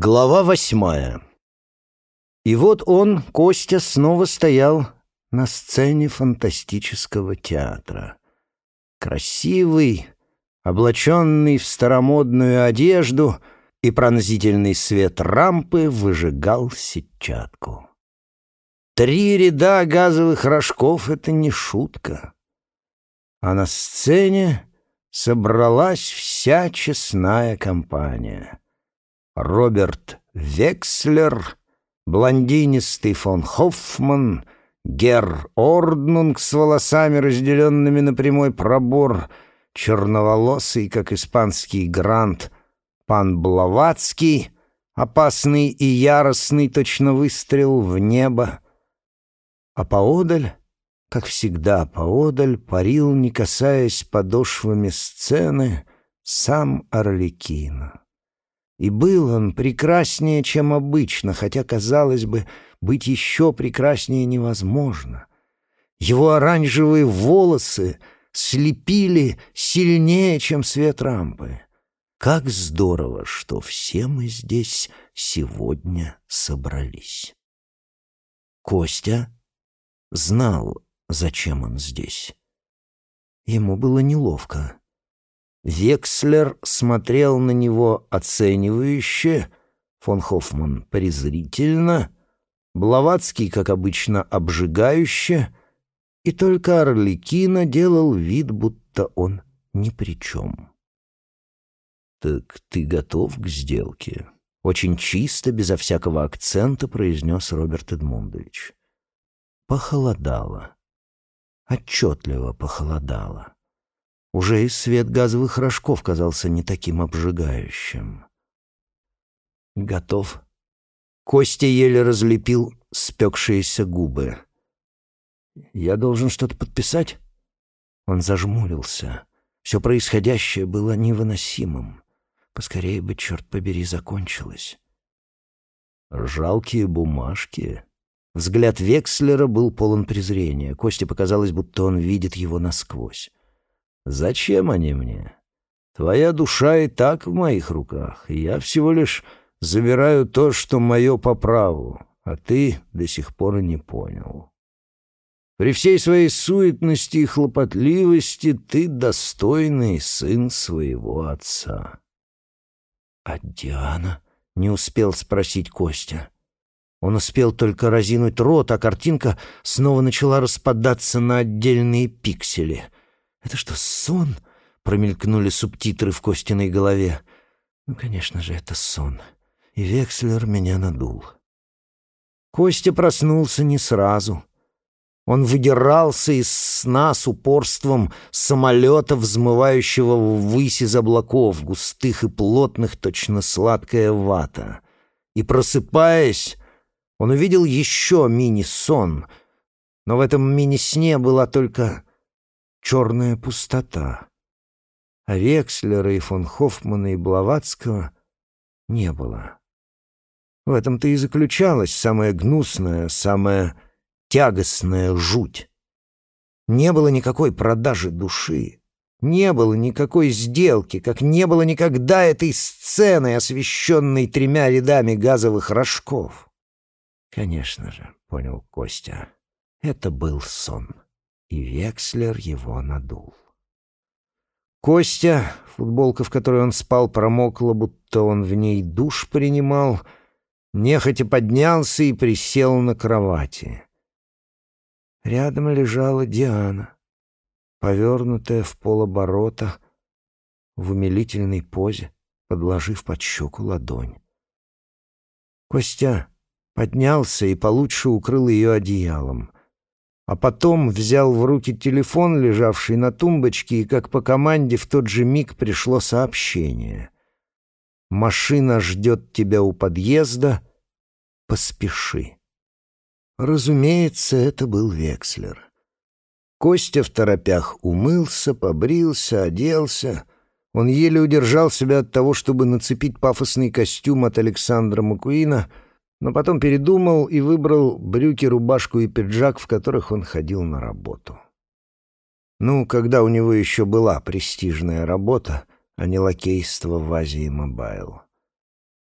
Глава восьмая. И вот он, Костя, снова стоял на сцене фантастического театра. Красивый, облаченный в старомодную одежду, и пронзительный свет рампы выжигал сетчатку. Три ряда газовых рожков — это не шутка. А на сцене собралась вся честная компания — Роберт Векслер, блондинистый фон Хоффман, Гер Орднунг с волосами, разделенными на прямой пробор, черноволосый, как испанский грант, пан Блаватский, опасный и яростный, точно выстрел в небо. А поодаль, как всегда поодаль, парил, не касаясь подошвами сцены, сам Орликина. И был он прекраснее, чем обычно, хотя, казалось бы, быть еще прекраснее невозможно. Его оранжевые волосы слепили сильнее, чем свет рампы. Как здорово, что все мы здесь сегодня собрались. Костя знал, зачем он здесь. Ему было неловко. Векслер смотрел на него оценивающе, фон Хоффман презрительно, Блаватский, как обычно, обжигающе, и только Орликина делал вид, будто он ни при чем. «Так ты готов к сделке?» — очень чисто, безо всякого акцента произнес Роберт Эдмундович. Похолодало. Отчетливо похолодало. Уже и свет газовых рожков казался не таким обжигающим. «Готов». Костя еле разлепил спекшиеся губы. «Я должен что-то подписать?» Он зажмурился. Все происходящее было невыносимым. Поскорее бы, черт побери, закончилось. «Жалкие бумажки». Взгляд Векслера был полон презрения. Косте показалось, будто он видит его насквозь. Зачем они мне? Твоя душа и так в моих руках, и я всего лишь забираю то, что мое по праву, а ты до сих пор не понял. При всей своей суетности и хлопотливости ты достойный сын своего отца. А Диана не успел спросить Костя. Он успел только разинуть рот, а картинка снова начала распадаться на отдельные пиксели — «Это что, сон?» — промелькнули субтитры в Костиной голове. «Ну, конечно же, это сон. И Векслер меня надул». Костя проснулся не сразу. Он выдирался из сна с упорством самолета, взмывающего ввысь из облаков, густых и плотных, точно сладкая вата. И, просыпаясь, он увидел еще мини-сон, но в этом мини-сне была только черная пустота. А Векслера и фон Хоффмана и Блаватского не было. В этом-то и заключалась самая гнусная, самая тягостная жуть. Не было никакой продажи души. Не было никакой сделки, как не было никогда этой сцены, освещенной тремя рядами газовых рожков. Конечно же, понял Костя, это был сон и Векслер его надул. Костя, футболка, в которой он спал, промокла, будто он в ней душ принимал, нехотя поднялся и присел на кровати. Рядом лежала Диана, повернутая в полоборота, в умилительной позе, подложив под щеку ладонь. Костя поднялся и получше укрыл ее одеялом а потом взял в руки телефон, лежавший на тумбочке, и как по команде в тот же миг пришло сообщение. «Машина ждет тебя у подъезда. Поспеши». Разумеется, это был Векслер. Костя в торопях умылся, побрился, оделся. Он еле удержал себя от того, чтобы нацепить пафосный костюм от Александра Маккуина — но потом передумал и выбрал брюки, рубашку и пиджак, в которых он ходил на работу. Ну, когда у него еще была престижная работа, а не лакейство в Азии Мобайл.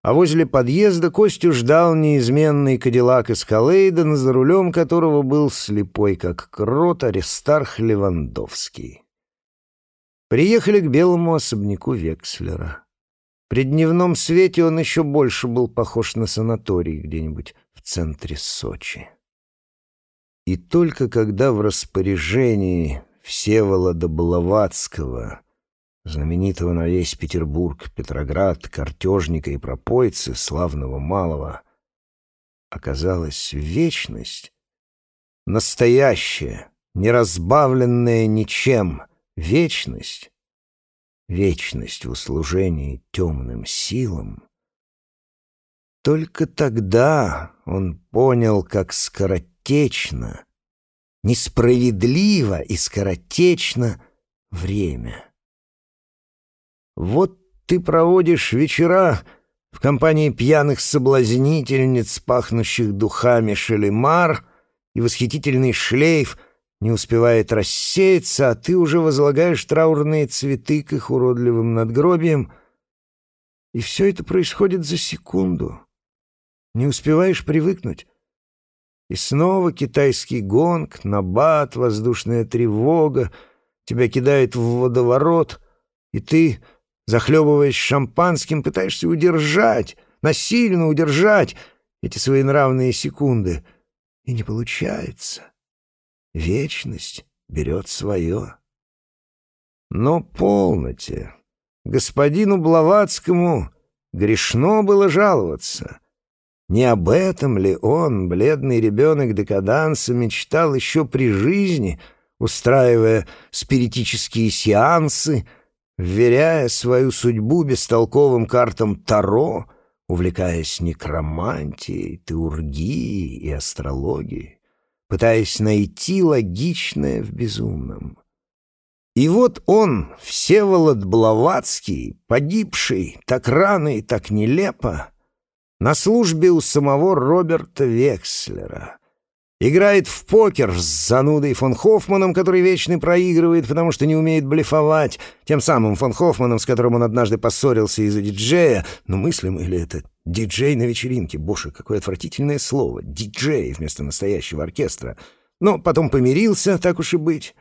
а возле подъезда Костю ждал неизменный кадиллак Эскалейд, за рулем которого был слепой, как крот, Аристарх Левандовский. Приехали к белому особняку Векслера. При дневном свете он еще больше был похож на санаторий где-нибудь в центре Сочи. И только когда в распоряжении Всеволода Блаватского, знаменитого на весь Петербург, Петроград, картежника и пропойцы, славного малого, оказалась вечность, настоящая, неразбавленная ничем — Вечность, вечность в услужении темным силам. Только тогда он понял, как скоротечно, несправедливо и скоротечно время. Вот ты проводишь вечера в компании пьяных соблазнительниц, пахнущих духами шелемар, и восхитительный шлейф — не успевает рассеяться, а ты уже возлагаешь траурные цветы к их уродливым надгробиям, и все это происходит за секунду. Не успеваешь привыкнуть. И снова китайский гонг, набат, воздушная тревога, тебя кидает в водоворот, и ты, захлебываясь шампанским, пытаешься удержать, насильно удержать эти свои нравные секунды, и не получается. Вечность берет свое. Но полноте. Господину Блаватскому грешно было жаловаться. Не об этом ли он, бледный ребенок декаданса, мечтал еще при жизни, устраивая спиритические сеансы, вверяя свою судьбу бестолковым картам Таро, увлекаясь некромантией, теургией и астрологией? Пытаясь найти логичное в безумном. И вот он, Всеволод Блаватский, погибший так рано и так нелепо, на службе у самого Роберта Векслера, Играет в покер с занудой фон Хоффманом, который вечно проигрывает, потому что не умеет блефовать, тем самым фон Хоффманом, с которым он однажды поссорился из-за диджея. Но мыслим или это диджей на вечеринке? Боже, какое отвратительное слово. Диджей вместо настоящего оркестра. Но потом помирился, так уж и быть.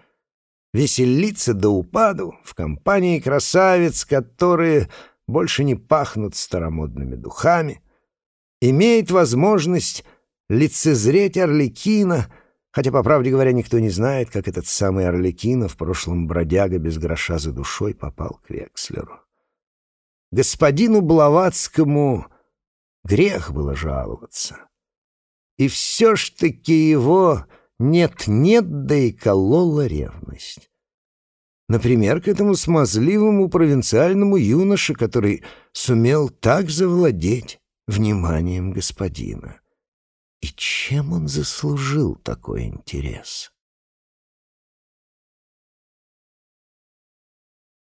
Веселиться до упаду в компании красавиц, которые больше не пахнут старомодными духами. Имеет возможность лицезреть Орликина, хотя, по правде говоря, никто не знает, как этот самый Орликина в прошлом бродяга без гроша за душой попал к Векслеру. Господину Блаватскому грех было жаловаться. И все ж таки его нет-нет, да и колола ревность. Например, к этому смазливому провинциальному юноше, который сумел так завладеть вниманием господина. И чем он заслужил такой интерес?